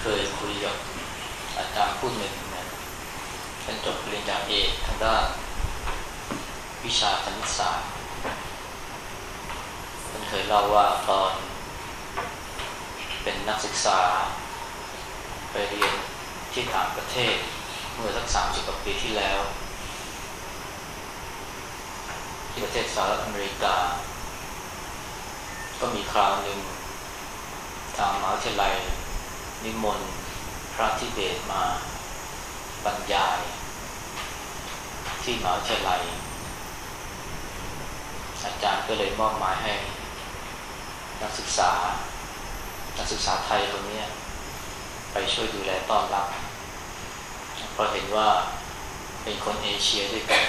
เคยคุยกับอาจารย์ผู้หนึ่งนะเป็นจบปริญญาเอกทางด้านวิชาคณิตศาสตร์มันเคยเล่าว่าตอนเป็นนักศึกษา ไปเรียนที่ต่างประเทศ เมื่อสักสามสิบกว่าปีที่แล้ว ที่ประเทศสหรัฐอเมริกา ก็มีคราวหนึ่งทางมหาวิทยาลัย นิมนต์พระทิเบตมาบรรยาย ที่มหาวิทยาลัย อาจารย์ก็เลยมอบหมายให้ นักศึกษา นักศึกษาไทยคนนี้ไปช่วยดูแลต้อนรับเพราะเห็นว่าเป็นคนเอเชียด้วยกัน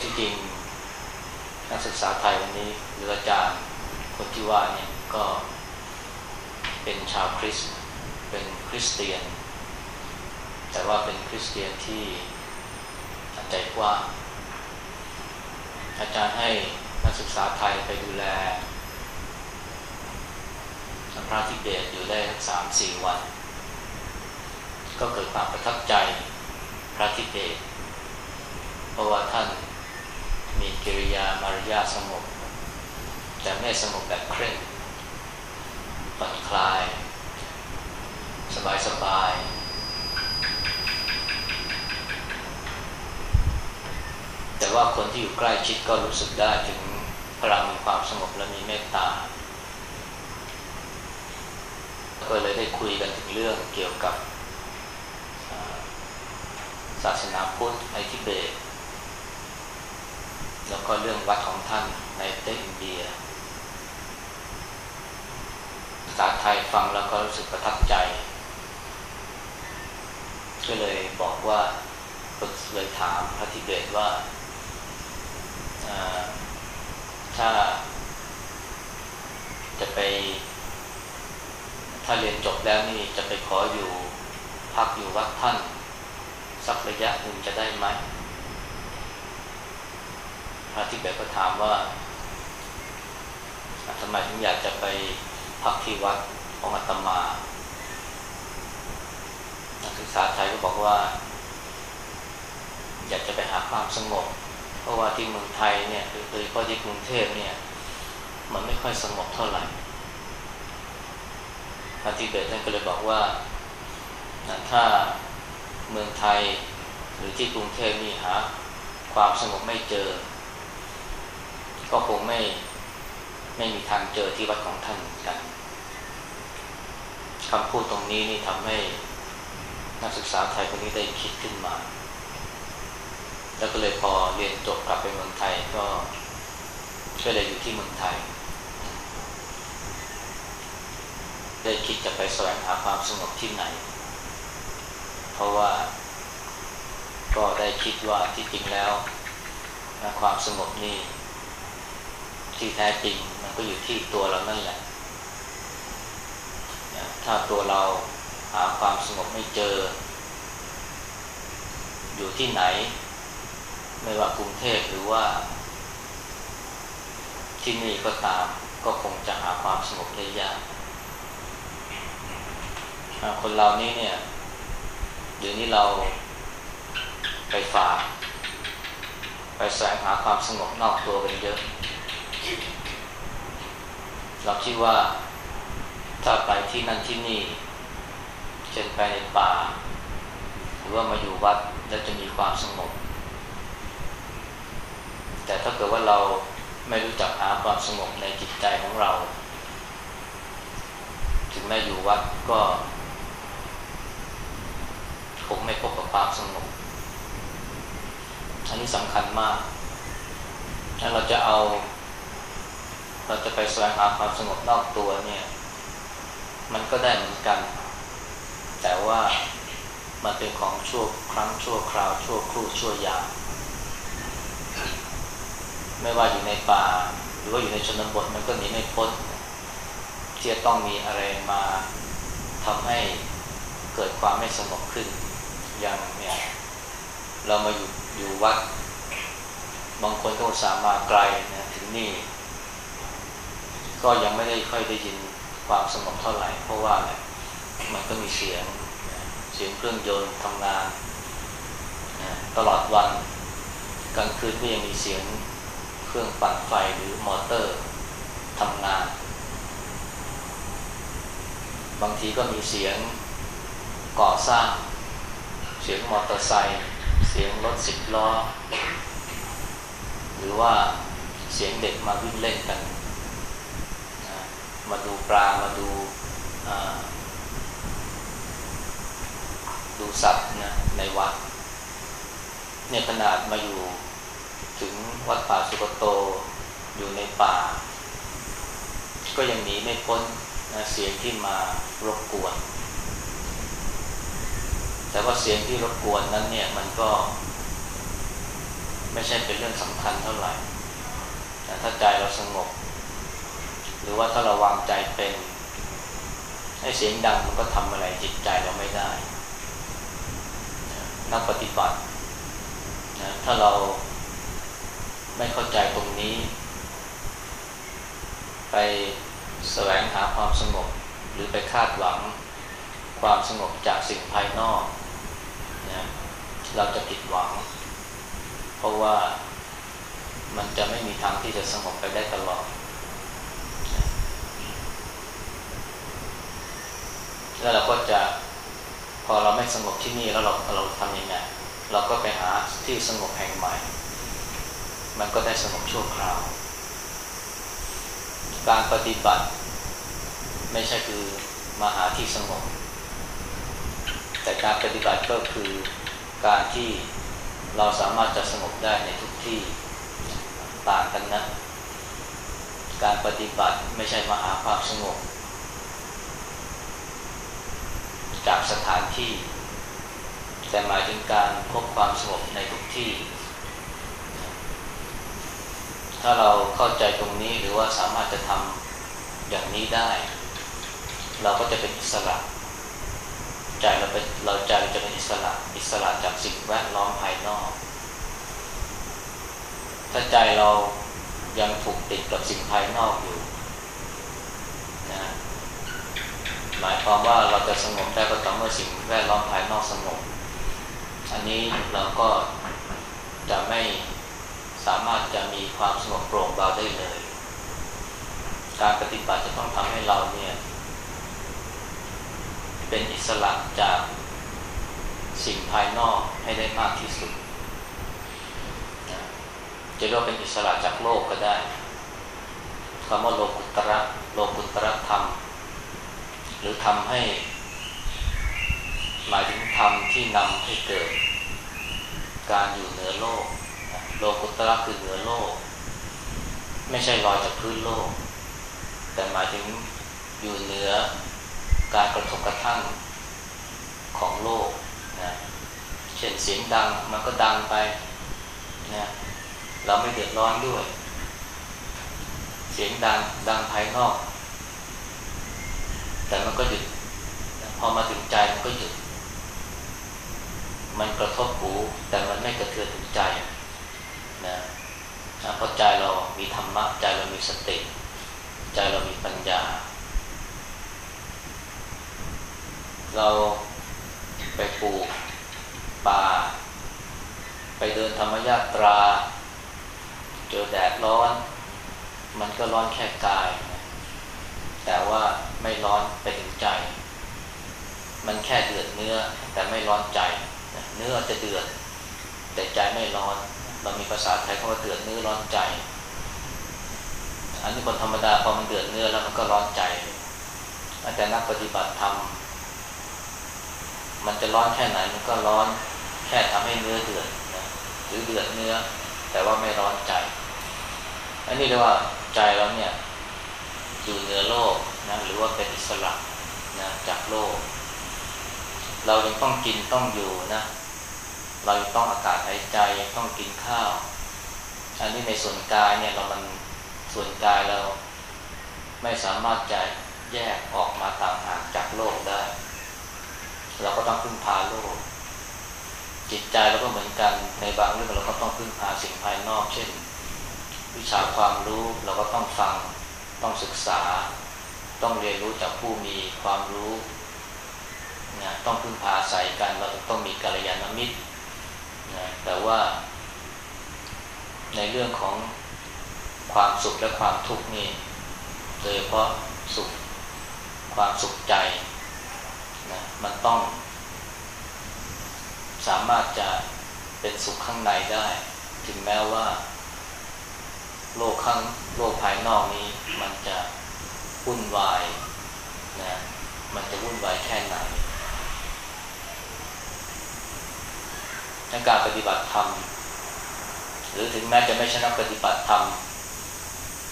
ที่จริงนักศึกษาไทยวันนี้หรืออาจารย์ คนที่ว่าเนี่ยก็เป็นชาวคริสต์เป็นคริสเตียน แต่ว่าเป็นคริสเตียนที่ใจกว้างอาจารย์ให้นักศึกษาไทยไปดูแลพระทิเบตอยู่ได้สามสี่วัน ก็เกิดความประทับใจพระทิเบตเพราะว่าท่านมีกิริยามารยาสงบ แต่ไม่สงบแบบเคร่งผ่อนคลาย สบายสบายแต่ว่าคนที่อยู่ใกล้ชิดก็รู้สึกได้ถึงพลังมีความสงบและมีเมตตา ก็เลยได้คุยกันถึงเรื่องเกี่ยวกับศาสนาพุทธในทิเบต แล้วก็เรื่องวัดของท่านในประเทศอินเดีย ษาไทยฟังแล้วก็รู้สึกประทับใจ ก็เลยบอกว่าเลยถามพระทิเบตว่า ถ้า จะไป ถ้าเรียนจบแล้วนี่จะไปขออยู่พักอยู่วัดท่าน สักระยะหนึ่งจะได้ไหมพระทิเบตก็ถามว่าทำไมถึงอยากจะไป พักที่วัดของอาตมานักศึกษาไทยก็บอกว่า อยากจะไปหาความสงบ เพราะว่าที่เมืองไทยเนี่ยโดยเฉพาะที่กรุงเทพเนี่ย มันไม่ค่อยสงบเท่าไหร่พระทิเบตท่านก็เลยบอกว่าถ้าเมืองไทยหรือที่กรุงเทพนี่หาความสงบไม่เจอ ก็คงไม่ไม่มีทางเจอที่วัดของท่านกัน คำพูดตรงนี้นี่ทำให้นักศึกษาไทยคนนี้ได้คิดขึ้นมา แล้วก็เลยพอเรียนจบกลับไปเมืองไทยก็ก็เลยอยู่ที่เมืองไทย ได้คิดจะไปแสวงหาความสงบที่ไหน เพราะว่า ก็ได้คิดว่าที่จริงแล้วความสงบนี่ที่แท้จริงมันก็อยู่ที่ตัวเรานั่นแหละ ถ้าตัวเราหาความสงบไม่เจอ อยู่ที่ไหน ไม่ว่ากรุงเทพหรือว่า ที่นี่ก็ตามก็คงจะหาความสงบได้ยากคนเรานี้เนี่ยเดี๋ยวนี้เราไปฝากไปแสวงหาความสงบนอกตัวกันเยอะ เราคิดว่า ถ้าไปที่นั่นที่นี่ เช่นไปในป่า หรือว่ามาอยู่วัดแล้วจะมีความสงบ แต่ถ้าเกิดว่าเราไม่รู้จักหาความสงบในจิตใจของเรา ถึงแม้อยู่วัดก็คงไม่พบกับความสงบอันนี้สำคัญมาก ถ้าเราจะเอา เราจะไปแสวงหาความสงบนอกตัวเนี่ย มันก็ได้เหมือนกัน แต่ว่ามันเป็นของชั่วครั้งชั่วคราว ชั่วครู่ชั่วยามไม่ว่าอยู่ในป่า หรือว่าอยู่ในชนบทมันก็หนีไม่พ้นที่จะต้องมีอะไรมาทำให้เกิดความไม่สงบขึ้น อย่างเนี่ยเรามาอยู่อยู่วัด บางคนก็สามารถไกลนะถึงนี่ ก็ยังไม่ได้ค่อยได้ยิน ความสงบเท่าไหร่ เพราะว่าเนี่ยมันก็มีเสียงเสียงเครื่องยนต์ทำงานตลอดวันกลางคืนก็ยังมีเสียงเครื่องปั่นไฟหรือมอเตอร์ทำงาน บางทีก็มีเสียงก่อสร้าง เสียงมอเตอร์ไซค์เสียงรถสิบล้อ หรือว่าเสียงเด็กมาวิ่งเล่นกัน มาดูปลามาดูดูสัตว์นะในวัดเนี่ยขนาดมาอยู่ถึงวัดป่าสุกโตอยู่ในป่า ก็ยังหนีไม่พ้นนะเสียงที่มารบกวน แต่ว่าเสียงที่รบกวนนั้นเนี่ยมันก็ ไม่ใช่เป็นเรื่องสำคัญเท่าไหร่แต่ถ้าใจเราสงบ หรือว่าถ้าเราวางใจเป็นให้เสียงดังมันก็ทำอะไรจิตใจเราไม่ได้ นักปฏิบัตินะถ้าเราไม่เข้าใจตรงนี้ ไปแสวงหาความสงบ หรือไปคาดหวังความสงบจากสิ่งภายนอกนะเราจะผิดหวัง เพราะว่ามันจะไม่มีทางที่จะสงบไปได้ตลอด แล้วเราก็จะพอเราไม่สงบที่นี่แล้วเราเราทำยังไงเราก็ไปหาที่สงบแห่งใหม่ มันก็ได้สงบชั่วคราว การปฏิบัติ ไม่ใช่คือมาหาที่สงบ แต่การปฏิบัติก็คือการที่เราสามารถจะสงบได้ในทุกที่ต่างกันนะ การปฏิบัติไม่ใช่มาหาความสงบ จากสถานที่ แต่หมายถึงการพบความสงบในทุกที่ ถ้าเราเข้าใจตรงนี้หรือว่าสามารถจะทำอย่างนี้ได้ เราก็จะเป็นอิสระใจเราเป็นเราใจจะเป็นอิสระอิสระจากสิ่งแวดล้อมภายนอก ถ้าใจเรายังผูกติดกับสิ่งภายนอกอยู่นะ หมายความว่าเราจะสงบได้ก็ต่อเมื่อสิ่งแวดล้อมภายนอกสงบ อันนี้เราก็จะไม่สามารถจะมีความสงบโปร่งเบาได้เลย การปฏิบัติจะต้องทำให้เราเนี่ยเป็นอิสระจากสิ่งภายนอกให้ได้มากที่สุด จะเรียกว่าเป็นอิสระจากโลกก็ได้คำว่าโลกุตระโลกุตระธรรม หรือทำให้ หมายถึงธรรมที่นำให้เกิด การอยู่เหนือโลก โลกุตระคือเหนือโลก ไม่ใช่ลอยจากพื้นโลก แต่หมายถึงอยู่เหนือการกระทบกระทั่งของโลกนะเช่นเสียงดังมันก็ดังไปนะเราไม่เดือดร้อนด้วย เสียงดังดังภายนอก แต่มันก็หยุดพอมาถึงใจมันก็หยุด มันกระทบหู แต่มันไม่กระเทือนถึงใจนะเพราะใจเรามีธรรมะใจเรามีสติใจเรามีปัญญา เราไปปลูกป่า ไปเดินธรรมยาตรา เจอแดดร้อน มันก็ร้อนแค่กาย แต่ว่าไม่ร้อนไปถึงใจ มันแค่เดือดเนื้อ แต่ไม่ร้อนใจ เนื้อจะเดือด แต่ใจไม่ร้อนเรามีภาษาไทยเขาว่าเดือดเนื้อร้อนใจ อันนี้คนธรรมดาพอมันเดือดเนื้อแล้วมันก็ร้อนใจแต่นักปฏิบัติธรรมมันจะร้อนแค่ไหนมันก็ร้อนแค่ทำให้เนื้อเดือดนะหรือเดือดเนื้อ แต่ว่าไม่ร้อนใจ อันนี้เรียกว่าใจเราเนี่ย อยู่เหนือโลกนะหรือว่าเป็นอิสระนะจากโลก เรายังต้องกินต้องอยู่นะเราต้องอากาศหายใจต้องกินข้าว อันนี้ในส่วนกายเนี่ยเรามันส่วนกายเราไม่สามารถจะแยกออกมาต่างหากจากโลกได้ เราก็ต้องพึ่งพาโลก จิตใจเราก็เหมือนกันในบางเรื่องเราก็ต้องพึ่งพาสิ่งภายนอก เช่น วิชาความรู้เราก็ต้องฟัง ต้องศึกษา ต้องเรียนรู้จากผู้มีความรู้นะต้องพึ่งพาใส่กันเราต้องมีกัลยาณมิตรนะแต่ว่า ในเรื่องของความสุขและความทุกข์นี่โดยเฉพาะสุขความสุขใจนะมันต้อง สามารถจะเป็นสุขข้างในได้ ถึงแม้ว่า โลกข้างโลกภายนอกนี้ มันจะวุ่นวายนะมันจะวุ่นวายแค่ไหนการปฏิบัติธรรมหรือถึงแม้จะไม่ใช่นักปฏิบัติธรรม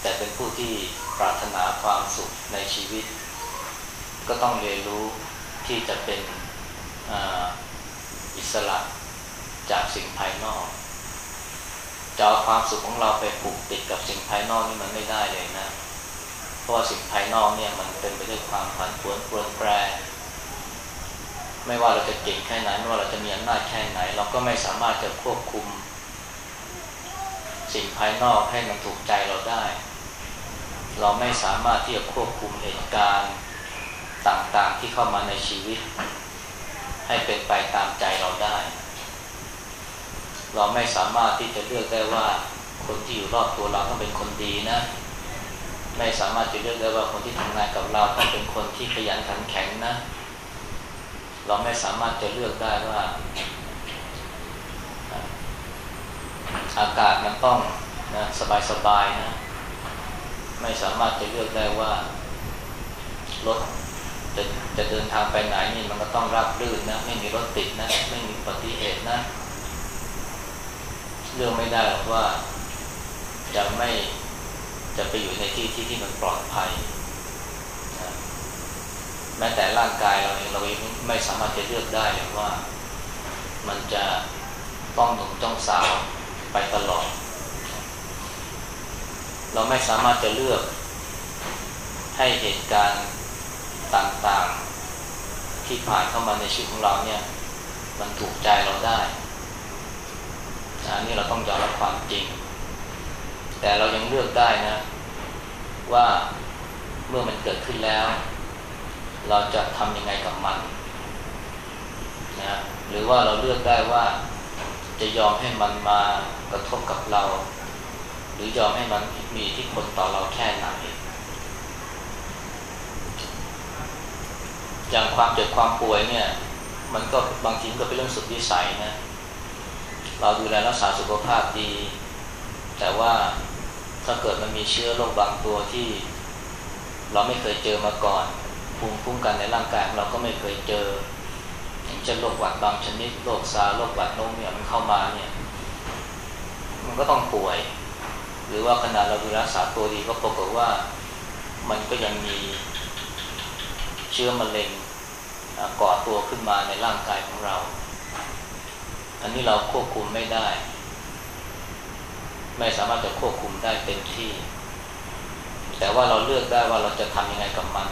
แต่เป็นผู้ที่ปรารถนาความสุขในชีวิต ก็ต้องเรียนรู้ที่จะเป็นอิสระจากสิ่งภายนอก จะเอาความสุขของเราไปผูกติดกับสิ่งภายนอกนี่มันไม่ได้เลยนะ เพราะว่าสิ่งภายนอกเนี่ยมันเป็นไปด้วยความผันผวนเปรวนแปรไม่ว่าเราจะเก่งแค่ไหนไม่ว่าเราจะมีอำนาจแค่ไหน เราก็ไม่สามารถจะควบคุม สิ่งภายนอกให้มันถูกใจเราได้ เราไม่สามารถที่จะควบคุมเหตุการณ์ต่างๆที่เข้ามาในชีวิต ให้เป็นไปตามใจเราได้ เราไม่สามารถที่จะเลือกได้ว่าคนที่อยู่รอบตัวเราต้องเป็นคนดีนะ ไม่สามารถจะเลือกได้ว่าคนที่ทำงานกับเราต้องเป็นคนที่ขยันขันแข็งนะ เราไม่สามารถจะเลือกได้ว่าอากาศมันต้องนะสบายๆนะ ไม่สามารถจะเลือกได้ว่ารถจะจะเดินทางไปไหนนี่มันก็ต้องรับรื่นนะ ไม่มีรถติดนะ ไม่มีอุบัติเหตุนะ เลือกไม่ได้หรอกว่าจะไม่จะไปอยู่ในที่ที่ที่มันปลอดภัยนะแม้แต่ร่างกายเราเองเราเองไม่สามารถจะเลือกได้เลยว่า มันจะต้องหนุ่มต้องสาวไปตลอด เราไม่สามารถจะเลือกให้เหตุการณ์ต่างๆ ที่ผ่านเข้ามาในชีวิตของเราเนี่ย มันถูกใจเราได้ อันนี้เราต้องยอมรับความจริง แต่เรายังเลือกได้นะ ว่าเมื่อมันเกิดขึ้นแล้ว เราจะทำยังไงกับมันนะหรือว่าเราเลือกได้ว่าจะยอมให้มันมากระทบกับเรา หรือยอมให้มันมีที่ผลต่อเราแค่ไหนอย่างความเจ็บความป่วยเนี่ย มันก็บางทีก็เป็นเรื่องสุดวิสัยนะ เราดูแลรักษาสุขภาพดี แต่ว่าถ้าเกิดมันมีเชื้อโรคบางตัวที่ เราไม่เคยเจอมาก่อนภูมิคุ้มกันในร่างกายเราก็ไม่เคยเจอ อย่างเช่นโรคหวัดบางชนิดโรคซาโรคหวัดนกเนี่ยมันเข้ามาเนี่ย มันก็ต้องป่วย หรือว่าขนาดเราดูรักษาตัวดีก็ปรากฏว่ามันก็ยังมีเชื้อมะเร็งก่อตัวขึ้นมาในร่างกายของเรา อันนี้เราควบคุมไม่ได้ ไม่สามารถจะควบคุมได้เต็มที่ แต่ว่าเราเลือกได้ว่าเราจะทำยังไงกับมัน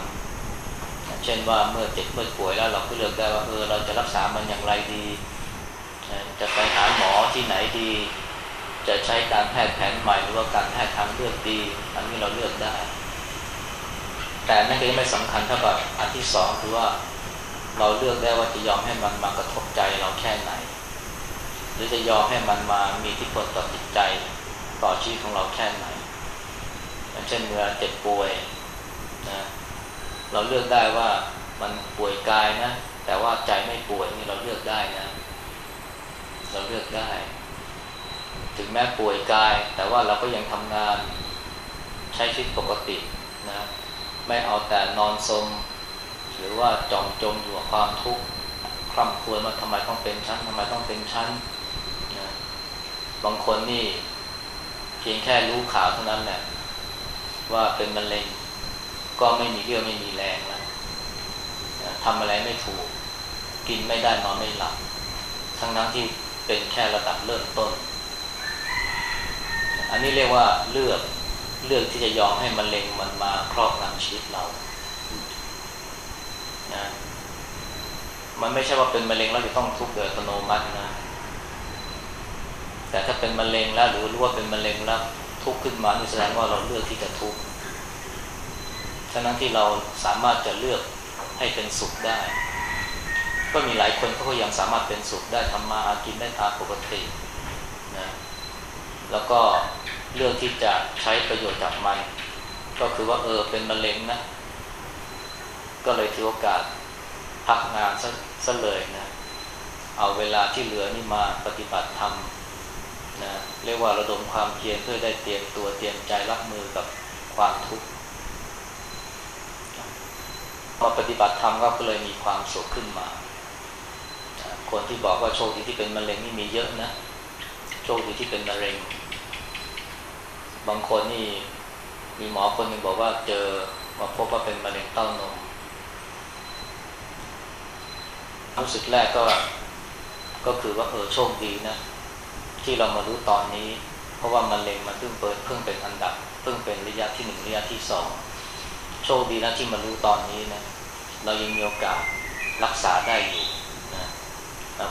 เช่นว่าเมื่อเจ็บเมื่อป่วยแล้วเราก็เลือกได้ว่าเออเราจะรักษามันอย่างไรดี จะไปหาหมอที่ไหนดี จะใช้การแพทย์แผนใหม่หรือว่าการแพทย์ทางเลือกดี อันนี้เราเลือกได้ แต่นั่นก็ยังไม่สำคัญเท่ากับอันที่สองคือว่าเราเลือกได้ว่าจะยอมให้มันมากระทบใจเราแค่ไหน รือจะยอมให้มันมามีที่ผลต่อจิตใจ ต่อชีวิตของเราแค่ไหนอย่างเช่นเวลาเจ็บป่วยนะเราเลือกได้ว่ามันป่วยกายนะ แต่ว่าใจไม่ป่วยนี่เราเลือกได้นะ เราเลือกได้ ถึงแม้ป่วยกาย แต่ว่าเราก็ยังทำงานใช้ชีวิตปกตินะ ไม่เอาแต่นอนสมหรือว่าจองจมอยู่กับความทุกข์คร่ำครวญว่าทำไมต้องเป็นชั้นทำไมต้องเป็นชั้น บางคนนี่ เพียงแค่รู้ข่าวเท่านั้นแหละว่าเป็นมะเร็งก็ไม่มีเรี่ยวไม่มีแรงแล้วทำอะไรไม่ถูก กินไม่ได้นอนไม่หลับ ทั้งนั้นที่เป็นแค่ระดับเริ่มต้น อันนี้เรียกว่าเลือกเลือกที่จะยอมให้มะเร็งมันมาครอบงำชีวิตเรานะมันไม่ใช่ว่าเป็นมะเร็งแล้วจะต้องทุกข์โดยอัตโนมัตินะ แต่ถ้าเป็นมะเร็งแล้วหรือรู้ว่าเป็นมะเร็งแล้วทุกข์ขึ้นมานี่แสดงว่าเราเลือกที่จะทุกข์ทั้งนั้นที่เราสามารถจะเลือกให้เป็นสุขได้ ก็มีหลายคนเขาก็ยังสามารถเป็นสุขได้ทำมาหากินได้ตามปกตินะแล้วก็เลือกที่จะใช้ประโยชน์จากมัน ก็คือว่าเออเป็นมะเร็งนะ ก็เลยถือโอกาสพักงานซะซะเลยนะ เอาเวลาที่เหลือนี่มาปฏิบัติธรรม นะเรียกว่าระดมความเพียรเพื่อได้เตรียมตัวเตรียมใจรับมือกับความทุกข์มาปฏิบัติธรรมก็เลยมีความสุขขึ้นมา คนที่บอกว่าโชคดีที่เป็นมะเร็งนี่มีเยอะนะ โชคดีที่เป็นมะเร็ง บางคนนี่มีหมอคนหนึ่งบอกว่าเจอมาพบว่าเป็นมะเร็งเต้านมรู้สึกแรกก็ก็คือว่าเออโชคดีนะ ที่เรามารู้ตอนนี้ เพราะว่ามะเร็งมันเพิ่งเปิดเพิ่งเป็นอันดับเพิ่งเป็นระยะที่หนึ่งระยะที่สองโชคดีนะที่มารู้ตอนนี้นะเรายังมีโอกาสรักษาได้อยู่นะ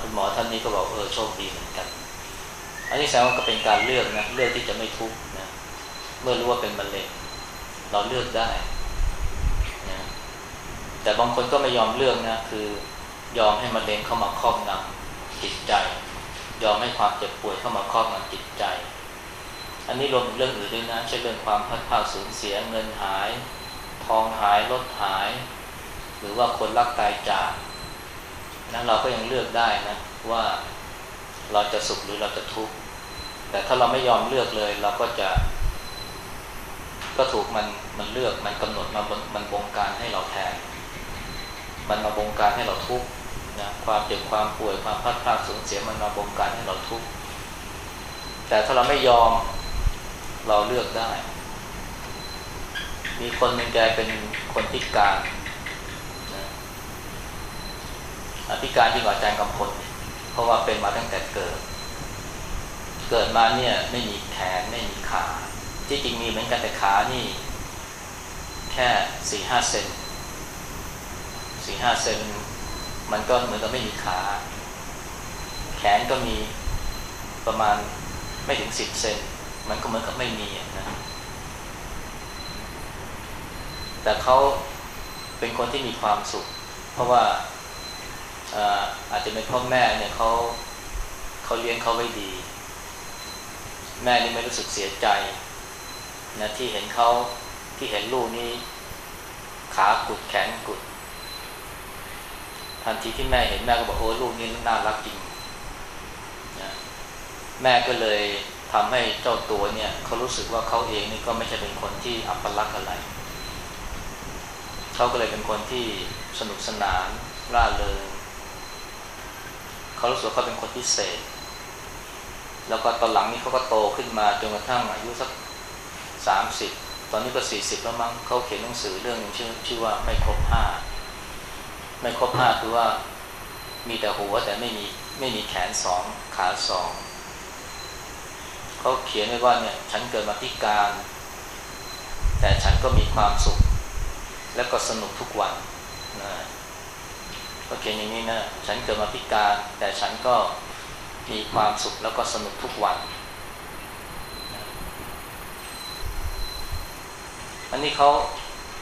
คุณหมอท่านนี้ก็บอกเออโชคดีเหมือนกัน อันนี้แสดงว่าก็เป็นการเลือกนะเลือกที่จะไม่ทุกข์นะเมื่อรู้ว่าเป็นมะเร็งเราเลือกได้นะแต่บางคนก็ไม่ยอมเลือกนะคือยอมให้มะเร็งเข้ามาครอบงำจิตใจ ยอมให้ความเจ็บป่วยเข้ามาครอบงำจิตใจ อันนี้รวมถึงเรื่องอื่นด้วยนะเช่นเรื่องความพัดพาสูญเสียเงินหาย ทองหายรถหาย หรือว่าคนรักตายจากนั้นเราก็ยังเลือกได้นะว่าเราจะสุขหรือเราจะทุกข์แต่ถ้าเราไม่ยอมเลือกเลย เราก็จะ ก็ถูกมันมันเลือกมันกำหนดมามันบงการให้เราแทนมันมาบงการให้เราทุกข์ นะความเจ็บความป่วยความพัดพลาดสูญเสียมันมาบงการให้เราทุกข์แต่ถ้าเราไม่ยอมเราเลือกได้ มีคนหนึ่งแกเป็นคนพิการนะพิการที่กว่าอาจารย์กำพลเพราะว่าเป็นมาตั้งแต่เกิด เกิดมาเนี่ยไม่มีแขนไม่มีขา ที่จริงมีเหมือนกันแต่ขานี่ แค่สี่ห้าเซนสี่ห้าเซน มันก็เหมือนกับไม่มีขา แขนก็มีประมาณไม่ถึงสิบเซนมันก็เหมือนกับไม่มีนะแต่เขาเป็นคนที่มีความสุข เพราะว่าอาจจะเป็นพ่อแม่เนี่ยเขาเขาเลี้ยงเขาไว้ดี แม่นี่ไม่รู้สึกเสียใจนะที่เห็นเขาที่เห็นลูกนี่ขากุดแขนกุด ทันทีที่แม่เห็นแม่ก็บอกโอ้ลูกนี่น่ารักจริงนะแม่ก็เลยทำให้เจ้าตัวเนี่ยเขารู้สึกว่าเขาเองนี่ก็ไม่ใช่เป็นคนที่อัปลักษณ์อะไร เขาก็เลยเป็นคนที่สนุกสนานร่าเริงเขารู้สึกเขาเป็นคนพิเศษ แล้วก็ตอนหลังนี้เขาก็โตขึ้นมาจนกระทั่งอายุสักสามสิบตอนนี้ก็สี่สิบแล้วมั้งเขาเขียนหนังสือเรื่องนึงชื่อชื่อว่าไม่ครบห้า ไม่ครบห้าคือว่ามีแต่หัวแต่ไม่มีไม่มีแขนสองขาสองเขาเขียนไว้ว่าเนี่ยฉันเกิดมาพิการ แต่ฉันก็มีความสุข และก็สนุกทุกวันนะก็เขียนอย่างนี้นะฉันเกิดมาพิการ แต่ฉันก็มีความสุขแล้วก็สนุกทุกวัน อันนี้เขา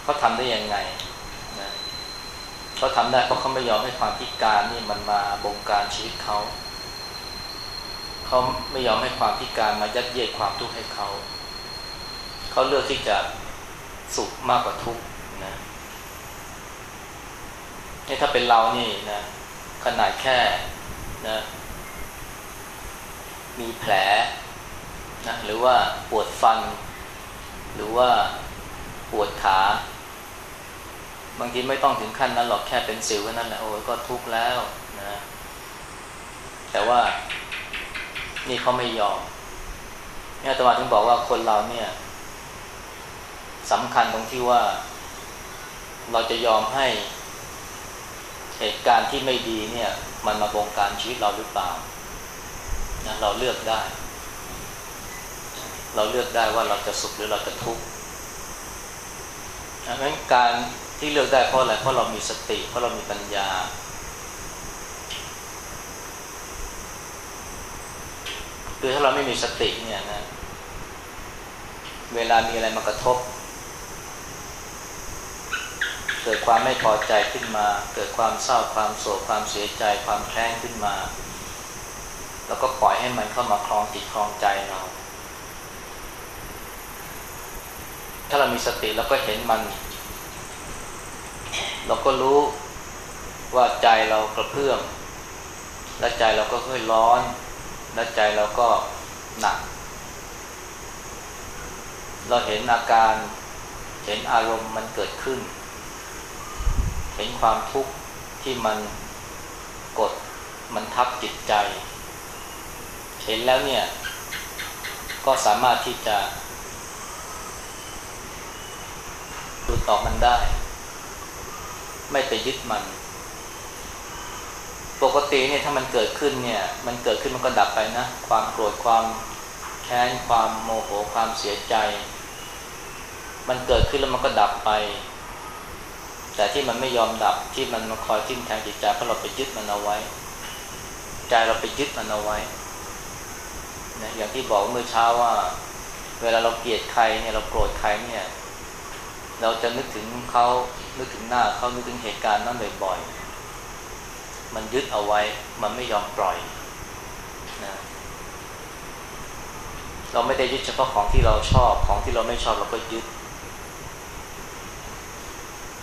เขาทำได้ยังไง เขาทำได้เพราะเขาไม่ยอมให้ความพิการนี่มันมาบงการชีวิตเขา เขาไม่ยอมให้ความพิการมายัดเยียดความทุกข์ให้เขา เขาเลือกที่จะสุขมากกว่าทุกข์นะนี่ถ้าเป็นเรานี่นะขนาดแค่นะมีแผลนะหรือว่าปวดฟัน หรือว่าปวดขา บางทีไม่ต้องถึงขั้นนั้นหรอกแค่เป็นสิวนั่นแหละโอ้ยก็ทุกข์แล้วนะแต่ว่านี่เขาไม่ยอมเนี่ยตมาถึงบอกว่าคนเราเนี่ยสำคัญตรงที่ว่า เราจะยอมให้เหตุการณ์ที่ไม่ดีเนี่ย มันมาบงการชีวิตเราหรือเปล่านะเราเลือกได้ เราเลือกได้ว่าเราจะสุขหรือเราจะทุกข์ดังนั้นการ ที่เลือกได้เพราะอะไรเพราะเรามีสติ เพราะเรามีปัญญา คือถ้าเราไม่มีสติเนี่ยนะ เวลามีอะไรมากระทบ เกิดความไม่พอใจขึ้นมา เกิดความเศร้าความโศกความเสียใจ ความแค้นขึ้นมา แล้วก็ปล่อยให้มันเข้ามาคลองจิตคลองใจเรา ถ้าเรามีสติแล้วก็เห็นมัน เราก็รู้ว่าใจเรากระเพื่อมและใจเราก็ค่อยร้อน และใจเราก็หนัก เราเห็นอาการ เห็นอารมณ์มันเกิดขึ้น เห็นความทุกข์ที่มันกด มันทับจิตใจ เห็นแล้วเนี่ย ก็สามารถที่จะหลุดออกมันได้ ไม่ไปยึดมัน ปกติเนี่ยถ้ามันเกิดขึ้นเนี่ย มันเกิดขึ้นมันก็ดับไปนะ ความโกรธความแค้นความโมโหความเสียใจ มันเกิดขึ้นแล้วมันก็ดับไป แต่ที่มันไม่ยอมดับที่มันมาคอยทิ่มแทงจิตใจเพราะเราไปยึดมันเอาไว้ ใจเราไปยึดมันเอาไว้นะอย่างที่บอกเมื่อเช้าว่า เวลาเราเกลียดใครเนี่ยเราโกรธใครเนี่ย เราจะนึกถึงเขานึกถึงหน้าเขานึกถึงเหตุการณ์นั้นบ่อยๆ มันยึดเอาไว้ มันไม่ยอมปล่อยนะเราไม่ได้ยึดเฉพาะของที่เราชอบ ของที่เราไม่ชอบเราก็ยึด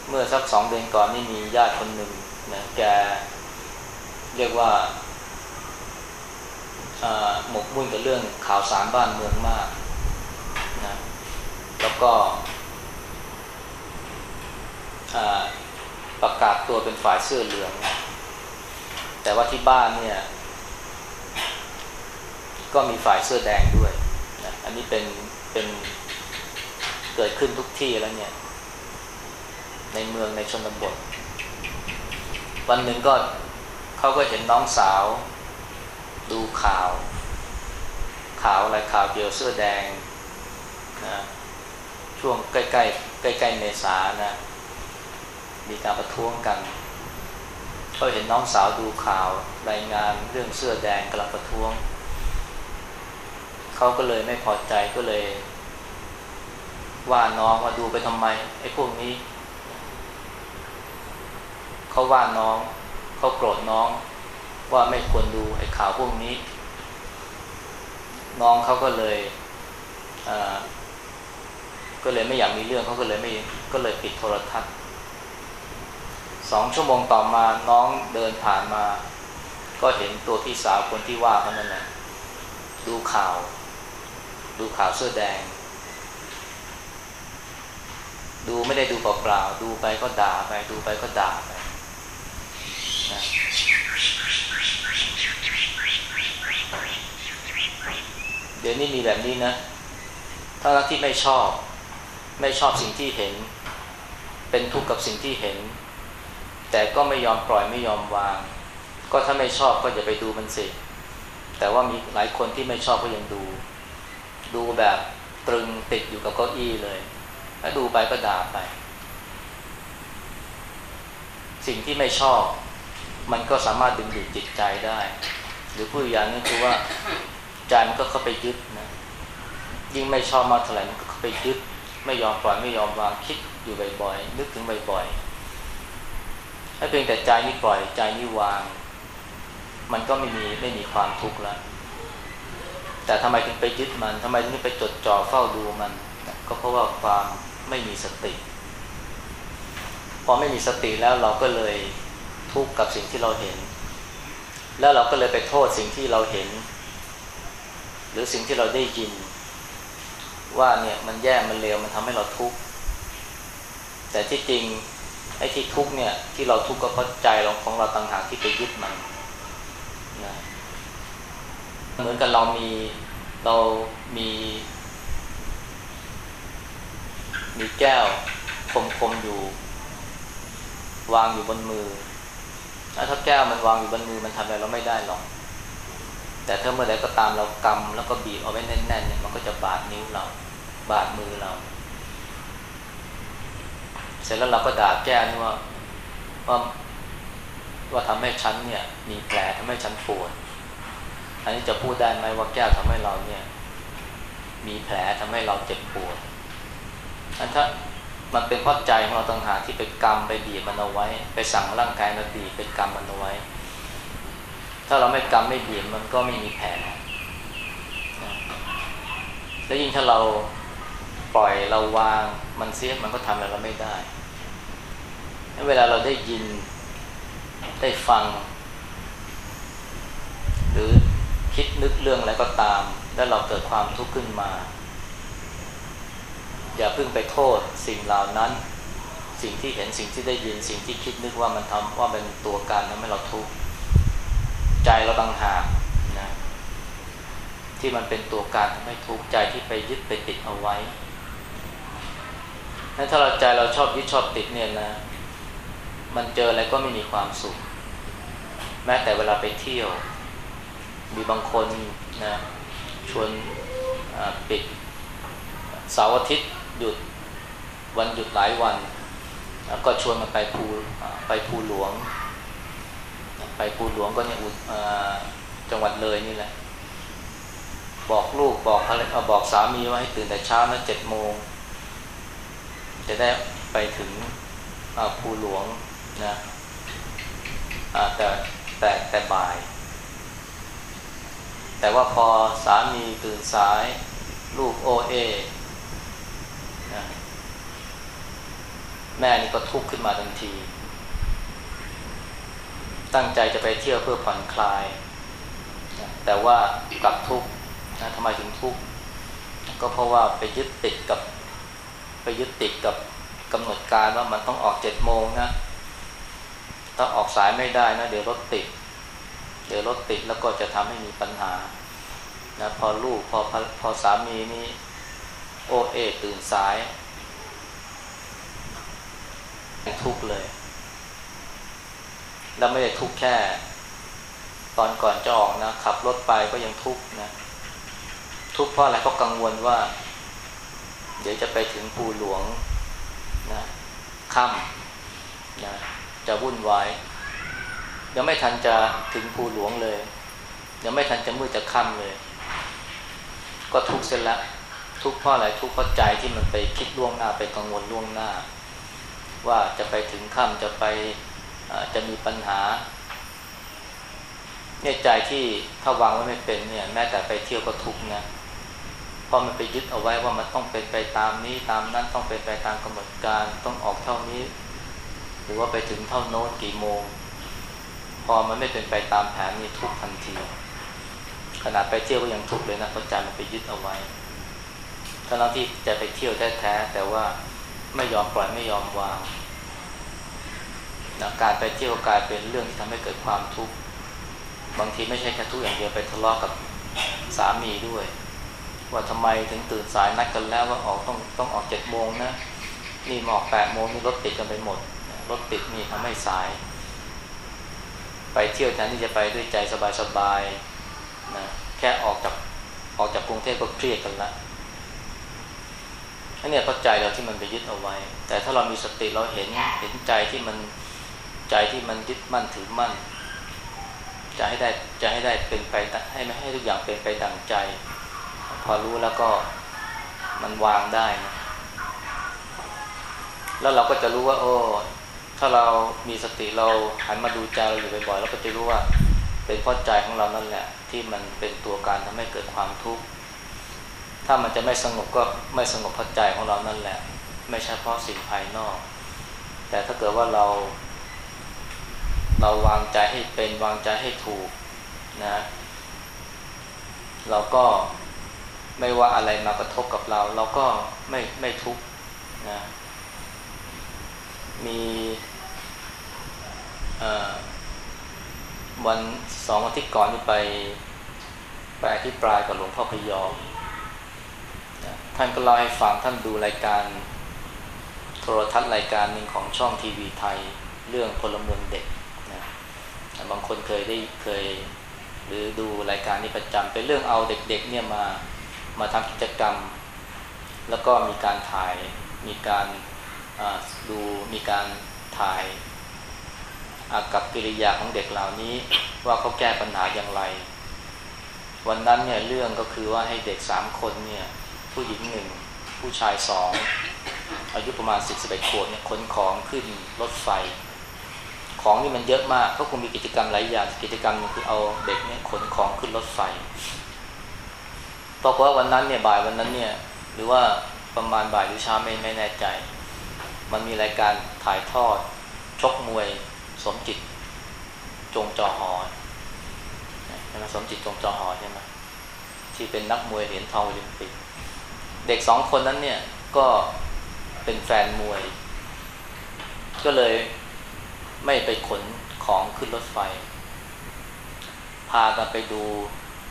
เมื่อสักสองเดือนก่อนนี่มีญาติคนหนึ่งนะแกเรียกว่าหมกมุ่นกับเรื่องข่าวสารบ้านเมืองมากนะแล้วก็ ประกาศตัวเป็นฝ่ายเสื้อเหลือง แต่ว่าที่บ้านเนี่ยก็มีฝ่ายเสื้อแดงด้วยนะอันนี้เป็นเป็นเกิดขึ้นทุกที่แล้วเนี่ย ในเมืองในชนบท วันหนึ่งก็เขาก็เห็นน้องสาว ดูข่าว ข่าวอะไรข่าวเกี่ยวเสื้อแดงนะช่วงใกล้ใกล้ใกล้ใกล้เมษานะ มีการประท้วงกันเขาเห็นน้องสาวดูข่าวรายงานเรื่องเสื้อแดงกำลังประท้วง เขาก็เลยไม่พอใจก็เลย ว่าน้องว่าดูไปทำไมไอ้พวกนี้ เขาว่าน้องเขาโกรธน้อง ว่าไม่ควรดูไอ้ข่าวพวกนี้ น้องเขาก็เลยก็เลยไม่อยากมีเรื่องเขาก็เลยไม่ก็เลยปิดโทรทัศน์ สองชั่วโมงต่อมาน้องเดินผ่านมา ก็เห็นตัวพี่สาวคนที่ว่าเขานั่นแหละดูข่าว ดูข่าวเสื้อแดง ดูไม่ได้ดูเปล่าๆดูไปก็ด่าไป ดูไปก็ด่าไปนะเดี๋ยวนี้มีแบบนี้นะ ถ้าทักที่ไม่ชอบ ไม่ชอบสิ่งที่เห็น เป็นทุกข์กับสิ่งที่เห็น แต่ก็ไม่ยอมปล่อยไม่ยอมวาง ก็ถ้าไม่ชอบก็อย่าไปดูมันสิ แต่ว่ามีหลายคนที่ไม่ชอบก็ยังดู ดูแบบตรึงติดอยู่กับเก้าอี้เลย แล้วดูไปก็ด่าไป สิ่งที่ไม่ชอบ มันก็สามารถดึงดูดจิตใจได้ หรือผู้อย่างนึงคือว่าใจมันก็เข้าไปยึดนะยิ่งไม่ชอบมาเท่าไหร่มันก็เข้าไปยึด ไม่ยอมปล่อยไม่ยอมวางคิดอยู่บ่อยๆนึกถึงบ่อยๆ ถ้าเพียงแต่ใจนี่ปล่อยใจนี่วาง มันก็ไม่มีไม่มีความทุกข์แล้ว แต่ทำไมถึงไปยึดมันทำไมถึงไปจดจ่อเฝ้าดูมัน ก็เพราะว่าความไม่มีสติ พอไม่มีสติแล้วเราก็เลยทุกข์กับสิ่งที่เราเห็น แล้วเราก็เลยไปโทษสิ่งที่เราเห็น หรือสิ่งที่เราได้ยิน ว่าเนี่ยมันแย่มันเลวมันทำให้เราทุกข์แต่ที่จริง ไอ้ที่ทุกข์เนี่ยที่เราทุกข์ก็เพราะใจเราของเราต่างหากที่ไปยึดมันนะเหมือนกับเรามีเรามี มีแก้วคมๆอยู่ วางอยู่บนมือถ้าแก้วมันวางอยู่บนมือมันทำอะไรเราไม่ได้หรอก แต่ถ้าเมื่อใดก็ตามเรากำแล้วก็บีบเอาไว้แน่นๆเนี่ยมันก็จะบาดนิ้วเรา บาดมือเรา เสร็จแล้วเราก็ด่าแก้นี่ว่าว่าว่าทำให้ฉันเนี่ย มีแผลทำให้ฉันปวดอันนี้จะพูดได้ไหมว่าแก้วทำให้เราเนี่ย มีแผลทำให้เราเจ็บปวดอันถ้ามันเป็นเพราะใจของเราต่างหากที่ไปกรรมไปบีบมันเอาไว้ ไปสั่งร่างกายมาบีบไปกรรมมันเอาไว้ ถ้าเราไม่กรรมไม่บีบมันก็ไม่มีแผลแล้วยิ่งถ้าเราปล่อยเราวางมันเสียมันก็ทำอะไรเราไม่ได้ เวลาเราได้ยินได้ฟัง หรือคิดนึกเรื่องอะไรก็ตาม แล้วเราเกิดความทุกข์ขึ้นมา อย่าเพิ่งไปโทษสิ่งเหล่านั้น สิ่งที่เห็นสิ่งที่ได้ยินสิ่งที่คิดนึกว่ามันทำว่าเป็นตัวการทำให้เราทุกข์ใจเราต่างหากนะที่มันเป็นตัวการทำให้ทุกข์ใจที่ไปยึดไปติดเอาไว้ถ้าเราใจเราชอบยึดชอบติดเนี่ยนะ มันเจออะไรก็ไม่มีความสุข แม้แต่เวลาไปเที่ยว มีบางคนนะชวนปิดเสาร์อาทิตย์หยุดวันหยุดหลายวันก็ชวนมันไปภูไปภูหลวง ไปภูหลวงก็เนี่ยจังหวัดเลยนี่แหละ บอกลูกบอกอะไรบอกสามีว่าให้ตื่นแต่เช้านะเจ็ดโมง จะได้ไปถึงภูหลวง นะแต่แต่แต่บ่าย แต่ว่าพอสามีตื่นสาย ลูกโอเอนะแม่นี่ก็ทุกข์ขึ้นมาทันที ตั้งใจจะไปเที่ยวเพื่อผ่อนคลายนะแต่ว่ากลับทุกข์นะทำไมถึงทุกข์ก็เพราะว่าไปยึดติดกับไปยึดติดกับกำหนดการว่ามันต้องออกเจ็ดโมงนะ ถ้าออกสายไม่ได้นะเดี๋ยวรถติด เดี๋ยวรถติดแล้วก็จะทำให้มีปัญหานะพอลูกพอพอสามีนี่โอเอตื่นสาย ทุกเลย แล้วไม่ได้ทุกแค่ ตอนก่อนจะออกนะขับรถไปก็ยังทุกนะทุกเพราะอะไรเพราะกังวลว่า เดี๋ยวจะไปถึงภูหลวงนะค่ำนะ จะวุ่นวายยังไม่ทันจะถึงภูหลวงเลยยังไม่ทันจะมืดจะค่ำเลย ก็ทุกข์เสร็จแล้วทุกข์เพราะอะไรทุกข์เพราะใจที่มันไปคิดล่วงหน้าไปกังวลล่วงหน้า ว่าจะไปถึงค่ำจะไปจะมีปัญหาเนี่ยใจที่ถ้าวางไว้ไม่เป็นเนี่ย แม้แต่ไปเที่ยวก็ทุกข์นะพอมันไปยึดเอาไว้ว่ามันต้องเป็นไปตามนี้ตามนั้นต้องเป็นไปตามกำหนดการต้องออกเท่านี้ หรือว่าไปถึงเท่าโน้นกี่โมง พอมันไม่เป็นไปตามแผนนี่ทุกทันที ขนาดไปเที่ยวก็ยังทุกเลยนะเพราะใจมันไปยึดเอาไว้ทั้งที่จะไปเที่ยวแท้ๆแต่ว่าไม่ยอมปล่อยไม่ยอมวางนะการไปเที่ยวกลายเป็นเรื่องที่ทำให้เกิดความทุกข์บางทีไม่ใช่แค่ทุกอย่างเดียวไปทะเลาะกกับสามีด้วย ว่าทำไมถึงตื่นสายนัดกันแล้วว่าออกต้องต้องออกเจ็ดโมงนะนี่มออกแปดโมงนี่รถติดกันไปหมด รถติดนี่ทำให้สาย ไปเที่ยวแทนที่จะไปด้วยใจสบายๆนะแค่ออกจากออกจากกรุงเทพก็เครียดกันละอันนี้เพราะใจเราที่มันไปยึดเอาไว้ แต่ถ้าเรามีสติเราเห็นเห็นใจที่มันใจที่มันยึดมั่นถือมั่นจะให้ได้จะให้ได้เป็นไปให้ไม่ให้ทุกอย่างเป็นไปดังใจ พอรู้แล้วก็มันวางได้นะแล้วเราก็จะรู้ว่า โอ้ ถ้าเรามีสติเราหันมาดูใจเราอยู่บ่อยๆเราก็จะรู้ว่า เป็นเพราะใจของเรานั่นแหละ ที่มันเป็นตัวการทำให้เกิดความทุกข์ถ้ามันจะไม่สงบก็ไม่สงบเพราะใจของเรานั่นแหละ ไม่ใช่เพราะสิ่งภายนอก แต่ถ้าเกิดว่าเรา เราวางใจให้เป็นวางใจให้ถูกนะ เราก็ไม่ว่าอะไรมากระทบกับเรา เราก็ไม่ไม่ทุกข์นะ มีวันสองอาทิตย์ก่อนที่ไปไปอธิปรายกับหลวงพ่อพยอมท่านก็เล่าให้ฟังท่านดูรายการโทรทัศน์รายการหนึ่งของช่องทีวีไทยเรื่องพลเมืองเด็กนะบางคนเคยได้เคย หรือดูรายการนี้ประจำเป็นเรื่องเอาเด็กๆเนี่ยมามาทำกิจกรรม แล้วก็มีการถ่ายมีการ ดูมีการถ่ายอากับกิริยาของเด็กเหล่านี้ว่าเขาแก้ปัญหาอย่างไร วันนั้นเนี่ยเรื่องก็คือว่าให้เด็กสามคนเนี่ยผู้หญิงหนึ่งผู้ชายสองอายุประมาณสิบสิบเอ็ดขวบเนี่ยขนของขึ้นรถไฟ ของนี่มันเยอะมากเขาคงมีกิจกรรมหลายอย่างกิจกรรมนึงคือเอาเด็กเนี่ยขนของขึ้นรถไฟปรากฏว่าวันนั้นเนี่ยบ่ายวันนั้นเนี่ยหรือว่าประมาณบ่ายหรือเช้าไม่ไม่แน่ใจ มันมีรายการถ่ายทอด ชกมวยสมจิต จงจอหอใช่ไหมสมจิตจงจอหอใช่ไหมที่เป็นนักมวยเหรียญทองโอลิมปิก เด็กสองคนนั้นเนี่ยก็เป็นแฟนมวย ก็เลยไม่ไปขนของขึ้นรถไฟ พากันไปดู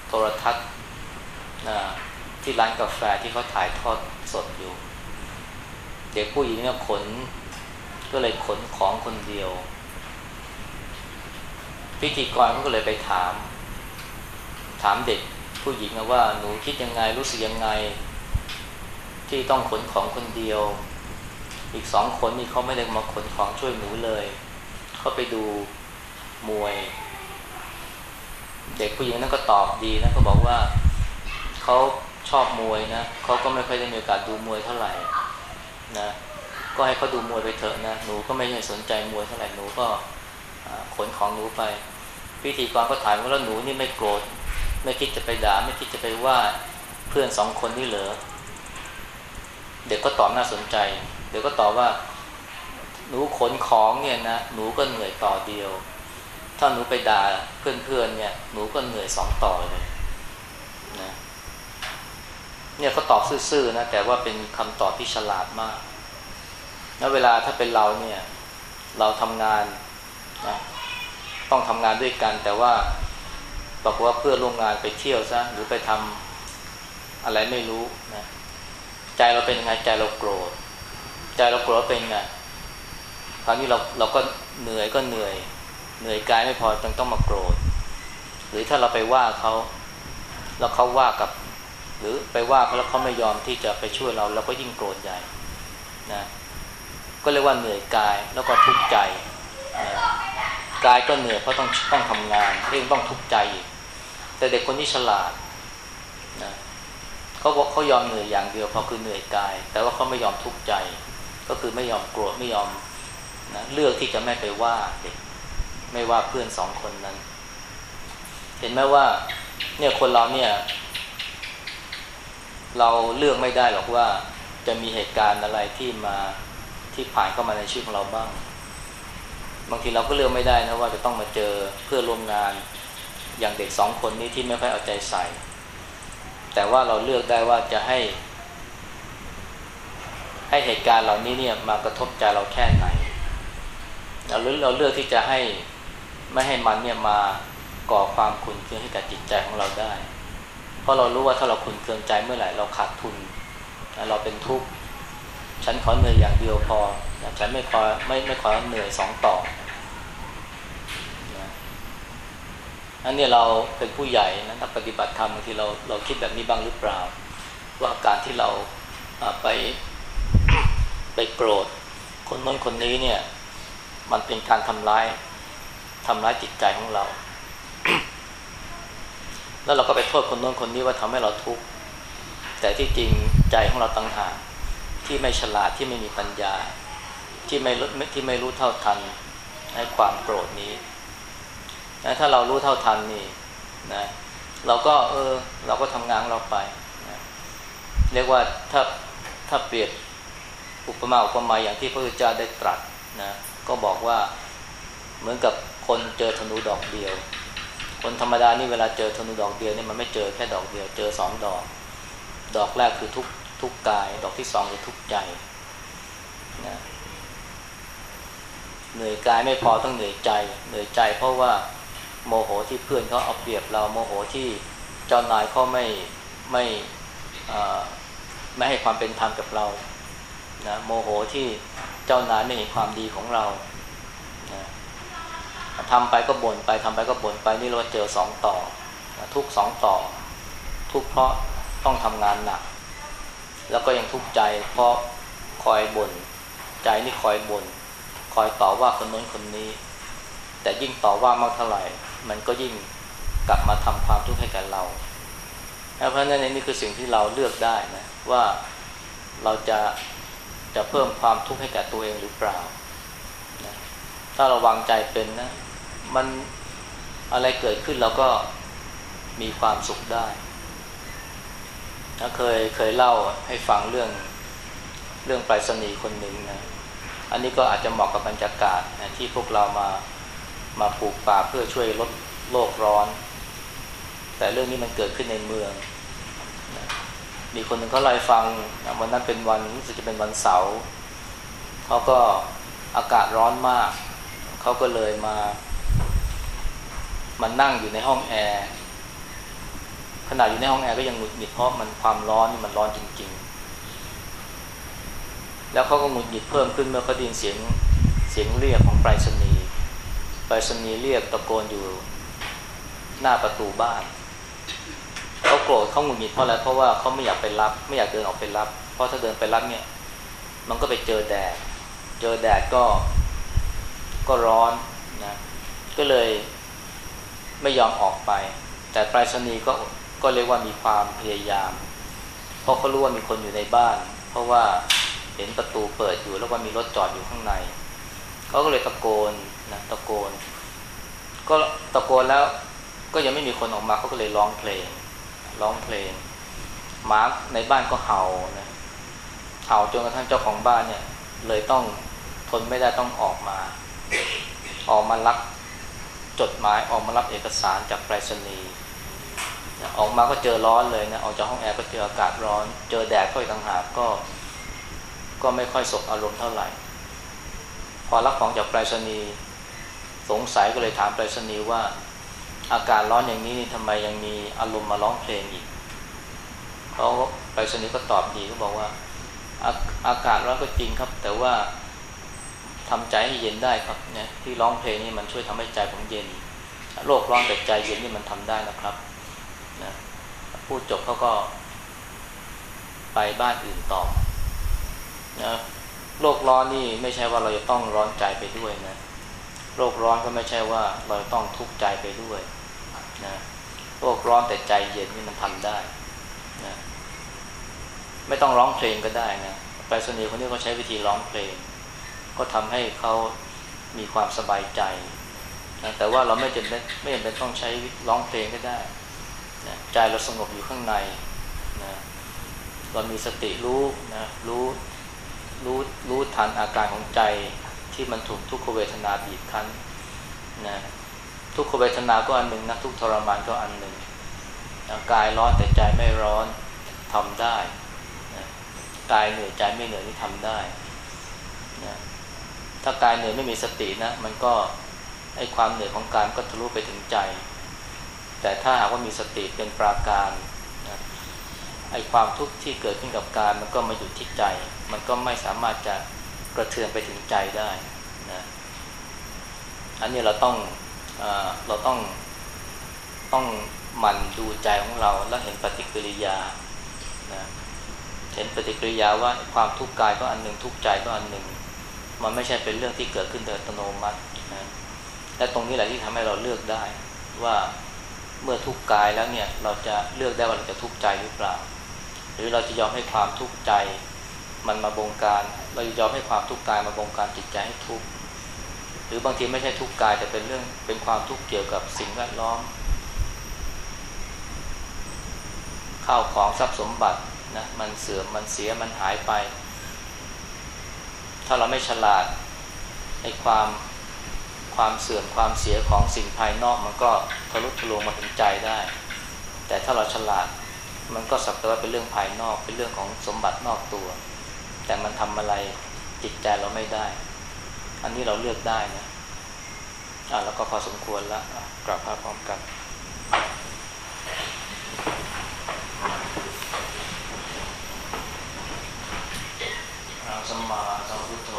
โทรทัศน์ที่ร้านกาแฟที่เขาถ่ายทอดสดอยู่ เด็กผู้หญิงเนี่ยขน ก็เลยขนของคนเดียว พิธีกรเขาก็เลยไปถาม ถามเด็กผู้หญิงว่าหนูคิดยังไงรู้สึกยังไง ที่ต้องขนของคนเดียว อีกสองคนนี่เขาไม่ได้มาขนของช่วยหนูเลยเขาไปดูมวย เด็กผู้หญิงนั้นก็ตอบดีนะเขาบอกว่าเขาชอบมวยนะเขาก็ไม่ค่อยได้มีโอกาสดูมวยเท่าไหร่ นะก็ให้เขาดูมวยไปเถอะนะหนูก็ไม่ใช่สนใจมวยเท่าไหร่หนูก็ขนของหนูไปพิธีกรก็ถามว่าแล้วหนูนี่ไม่โกรธไม่คิดจะไปด่าไม่คิดจะไปว่าเพื่อนสองคนนี่เหรอเด็กก็ตอบน่าสนใจ เด็กก็ตอบว่า หนูขนของเนี่ยนะหนูก็เหนื่อยต่อเดียว ถ้าหนูไปด่าเพื่อนๆเนี่ย หนูก็เหนื่อยสองต่อเลยนะ เนี่ยเขาตอบซื่อๆนะแต่ว่าเป็นคำตอบที่ฉลาดมากแล้วเวลาถ้าเป็นเราเนี่ย เราทำงานนะต้องทำงานด้วยกัน แต่ว่าบอกว่าเพื่อร่วมงานไปเที่ยวซะหรือไปทำอะไรไม่รู้นะใจเราเป็นยังไงใจเราโกรธ ใจเราโกรธเป็นไงคราวนี้เราเราก็เหนื่อยก็เหนื่อย เหนื่อยกายไม่พอต้องต้องมาโกรธ หรือถ้าเราไปว่าเขาแล้วเขาว่ากับ หรือไปว่าเขาแล้วเขาไม่ยอมที่จะไปช่วยเราเราก็ยิ่งโกรธใหญ่นะก็เรียกว่าเหนื่อยกายแล้วก็ทุกข์ใจนะกายก็เหนื่อยเพราะต้องต้องทำงานเองต้องทุกข์ใจอีกแต่เด็กคนที่ฉลาดนะเขาบอกเขายอมเหนื่อยอย่างเดียวพอคือเหนื่อยกาย แต่ว่าเขาไม่ยอมทุกข์ใจ ก็คือไม่ยอมโกรธไม่ยอมนะเลือกที่จะไม่ไปว่าเด็กไม่ว่าเพื่อนสองคนนั้น เห็นไหมว่าเนี่ยคนเราเนี่ย เราเลือกไม่ได้หรอกว่าจะมีเหตุการณ์อะไรที่มาที่ผ่านเข้ามาในชีวิตของเราบ้าง บางทีเราก็เลือกไม่ได้นะว่าจะต้องมาเจอเพื่อร่วมงานอย่างเด็กสองคนนี้ที่ไม่ค่อยเอาใจใส่ แต่ว่าเราเลือกได้ว่าจะให้ ให้เหตุการณ์เหล่านี้เนี่ยมากระทบใจเราแค่ไหนเราเลือกเราเลือกที่จะให้ไม่ให้มันเนี่ยมาก่อความขุ่นเคืองให้กับจิตใจของเราได้ เพราะเรารู้ว่าถ้าเราขุนเคืองใจเมื่อไหร่เราขาดทุนเราเป็นทุกข์ฉันขอเหนื่อยอย่างเดียวพอฉันไม่ขอไม่ไม่ขอเหนื่อยสองต่ออันนี้เราเป็นผู้ใหญ่นะถ้าปฏิบัติธรรมบางทีเราเราคิดแบบนี้บ้างหรือเปล่า ว่าการที่เราไปไปโกรธคนน้นคนนี้เนี่ย มันเป็นการทำร้ายทำร้ายจิตใจของเรา แล้วเราก็ไปโทษคนน้นคนนี้ว่าทำให้เราทุกข์แต่ที่จริงใจของเราตั้งหากที่ไม่ฉลาดที่ไม่มีปัญญา ที่ไม่ที่ไม่รู้เท่าทันให้ความโกรธนี้นะถ้าเรารู้เท่าทันนี่นะเราก็เออเราก็ทำงานเราไปนะเรียกว่าถ้าถ้าเปรียบอุปมาอุปไมยอย่างที่พระพุทธเจ้าได้ตรัสนะก็บอกว่าเหมือนกับคนเจอธนูดอกเดียว คนธรรมดานี่เวลาเจอธนูดอกเดียวนี่มันไม่เจอแค่ดอกเดียว เจอสองดอก ดอกแรกคือทุกทุกกาย ดอกที่สองคือทุกใจนะเหนื่อยกายไม่พอต้องเหนื่อยใจ เหนื่อยใจเพราะว่าโมโหที่เพื่อนเขาเอาเปรียบเราโมโหที่เจ้านายเขาไม่ไม่ไม่ให้ความเป็นธรรมกับเรานะโมโหที่เจ้านายไม่เห็นความดีของเรา ทำไปก็บ่นไปทำไปก็บ่นไปนี่เราเจอสองต่อ ทุกสองต่อ ทุกเพราะต้องทำงานหนัก แล้วก็ยังทุกข์ใจเพราะคอยบน่นใจนี่คอยบน่นคอยต่อว่าคนโน้นคนนี้ แต่ยิ่งต่อว่ามากเท่าไหร่ มันก็ยิ่งกลับมาทำความทุกข์ให้กับเราเพราะฉะนั้นนี่คือสิ่งที่เราเลือกได้นะว่าเราจะจะเพิ่มความทุกข์ให้แก่ตัวเองหรือเปล่านะถ้าเราวางใจเป็นนะ มันอะไรเกิดขึ้นเราก็มีความสุขได้นะเคยเคยเล่าให้ฟังเรื่องเรื่องไปรษณีย์คนหนึ่งนะ อันนี้ก็อาจจะเหมาะกับบรรยากาศนะที่พวกเรามามาปลูกป่าเพื่อช่วยลดโลกร้อน แต่เรื่องนี้มันเกิดขึ้นในเมืองนะมีคนหนึ่งเขาไล่ฟังนะวันนั้นเป็นวันรู้สึกจะเป็นวันเสาร์เขาก็อากาศร้อนมาก เขาก็เลยมา มันนั่งอยู่ในห้องแอร์ขนาดอยู่ในห้องแอร์ก็ยังหงุดหงิดเพราะมันความร้อนนี่มันร้อนจริง ๆ แล้วเขาก็หงุดหงิดเพิ่มขึ้นเมื่อเขาได้ยินเสียงเสียงเรียกของไปรษณีย์ไปรษณีย์เรียกตะโกนอยู่หน้าประตูบ้านเขาโกรธเขาหงุดหงิดเพราะอะไรเพราะว่าเขาไม่อยากไปรับ ไม่อยากเดินออกไปรับ เพราะถ้าเดินไปรับเนี่ย มันก็ไปเจอแดด เจอแดดก็ ก็ร้อนนะ ก็เลย ไม่ยอมออกไป แต่ปรษณีย์ก็ก็เรียกว่ามีความพยายาม เพราะเขารู้ว่ามีคนอยู่ในบ้าน เพราะว่าเห็นประตูเปิดอยู่แล้วก็มีรถจอดอยู่ข้างในเขาก็เลยตะโกนนะตะโกน ก็ตะโกนแล้วก็ยังไม่มีคนออกมาเขาก็เลยร้องเพลง ร้องเพลงหมาในบ้านก็เห่านะเห่าจนกระทั่งเจ้าของบ้านเนี่ย เลยต้องทนไม่ได้ต้องออกมา ออกมารับ จดหมายออกมารับเอกสารจากไปรษณีย์ออกมาก็เจอร้อนเลยนะออกจากห้องแอร์ก็เจออากาศร้อน เจอแดดก็อีกต่างหากก็ก็ไม่ค่อยสบอารมณ์เท่าไหร่ พอรับของจากไปรษณีย์สงสัยก็เลยถามไปรษณีย์ว่า อากาศร้อนอย่างนี้นี่ทำไมยังมีอารมณ์มาร้องเพลงอีกเขาไปรษณีย์ก็ตอบดีก็บอกว่าอาอากาศร้อนก็จริงครับ แต่ว่า ทำใจให้เย็นได้ครับเนี่ยที่ร้องเพลงนี่มันช่วยทำให้ใจผมเย็น โลกร้อนแต่ใจเย็นนี่มันทำได้นะครับนะพูดจบเขาก็ ไปบ้านอื่นต่อนะโลกร้อนนี่ไม่ใช่ว่าเราจะต้องร้อนใจไปด้วยนะโลกร้อนก็ไม่ใช่ว่าเราจะต้องทุกข์ใจไปด้วยนะโลกร้อนแต่ใจเย็นนี่มันทำได้นะไม่ต้องร้องเพลงก็ได้นะไปรษณีคนนี้ก็ใช้วิธีร้องเพลง ก็ทำให้เขามีความสบายใจนะแต่ว่าเราไม่จำเป็นไม่จำเป็นต้องใช้ร้องเพลงก็ได้นะใจเราสงบอยู่ข้างในนะเรามีสติรู้นะรู้รู้รู้ทันอาการของใจที่มันถูกทุกขเวทนาบีบคั้นนะทุกขเวทนาก็อันหนึ่งนะทุกทรมานก็อันหนึ่งนะกายร้อนแต่ใจไม่ร้อนทำได้นะกายเหนื่อยใจไม่เหนื่อยนี่ทำได้ ถ้ากายเหนื่อยไม่มีสตินะ มันก็ไอความเหนื่อยของกายก็ทะลุไปถึงใจ แต่ถ้าหากว่ามีสติเป็นปราการนะไอความทุกข์ที่เกิดขึ้นกับกายมันก็มาอยู่ที่ใจ มันก็ไม่สามารถจะกระเทือนไปถึงใจได้นะอันนี้เราต้องอเราต้องต้องหมั่นดูใจของเราแล้วเห็นปฏิกิริยานะเห็นปฏิกิริยาว่าความทุกข์กายก็อันหนึ่งทุกข์ใจก็อันหนึ่ง มันไม่ใช่เป็นเรื่องที่เกิดขึ้นโดยอัตโนมัตินะและตรงนี้แหละที่ทำให้เราเลือกได้ว่าเมื่อทุกข์กายแล้วเนี่ยเราจะเลือกได้ว่าเราจะทุกข์ใจหรือเปล่า หรือเราจะยอมให้ความทุกข์ใจมันมาบงการ เราจะยอมให้ความทุกข์กายมาบงการจิตใจให้ทุกข์หรือบางทีไม่ใช่ทุกข์กายแต่เป็นเรื่องเป็นความทุกข์เกี่ยวกับสิ่งแวดล้อมข้าวของทรัพย์สมบัตินะมันเสื่อมมันเสียมันหายไป ถ้าเราไม่ฉลาดในความความเสื่อมความเสียของสิ่งภายนอกมันก็ทะลุทะลวงมาถึงใจได้ แต่ถ้าเราฉลาดมันก็สักแต่ว่าเป็นเรื่องภายนอกเป็นเรื่องของสมบัตินอกตัว แต่มันทำอะไรจิตใจเราไม่ได้ อันนี้เราเลือกได้นะอะแล้วก็พอสมควรแล้วกลับมาพร้อมกัน สัมมาสัมพุทโธ